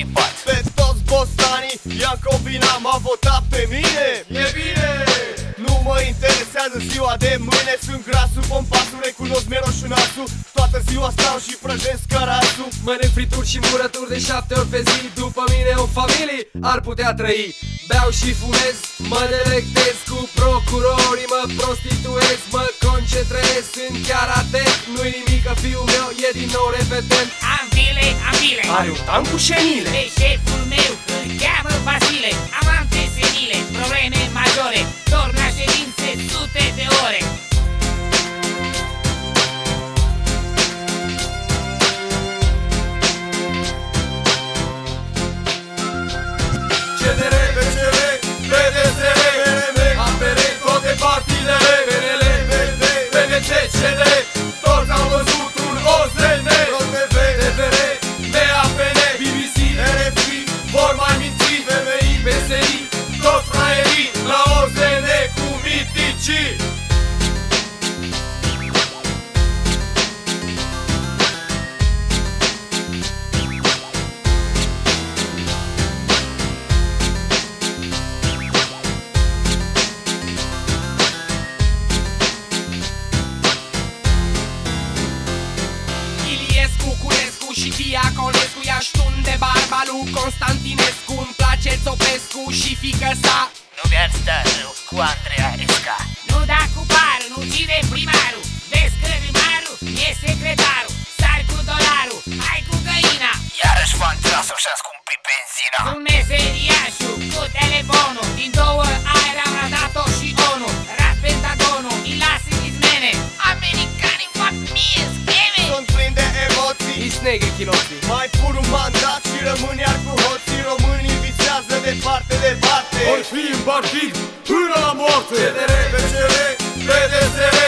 E constipat Pe toți bostanii Iancovina m-a votat pe mine. E bine! Nu mă interesează ziua de mâine Sunt grasul, pompasul, recunosc miroșunasul Toată ziua stau și prăjesc carasul Mănânc frituri și murături de șapte ori pe zi. După mine o familie ar putea trăi. Beau și fumez, mă delectez cu procurorii Mă prostituez, mă concentrez Sunt chiar atent, nu-i nimic că fiul meu e din nou repetent Are un tank cu șenile. Pe șeful meu îl cheamă Vasile. Am ante senile, probleme majore. Dorm la ședințe sute de ore. CDR, de barba lui Constantinescu Îmi place Țopescu și fică sa. Nu mi-ar sta rău cu Andreea Esca. Nu da cu parul, nu ține primarul. Vezi că primarul e secretarul. Sari cu dolarul, hai cu găina. Iarăși v-am tras și-a scumpit benzina. Sunt meseriașul cu telefonul. Din două aer am radat-o și ONU Rat pentagonul, îi las în izmene. Americanii fac mie scheme. Sunt plin de emoții. Isneghe chiloții Mai pun un mandat și rămân iar cu hoții Românii visează departe, departe. Vor fi în partid până la moarte. CDR, PCR, PDSR,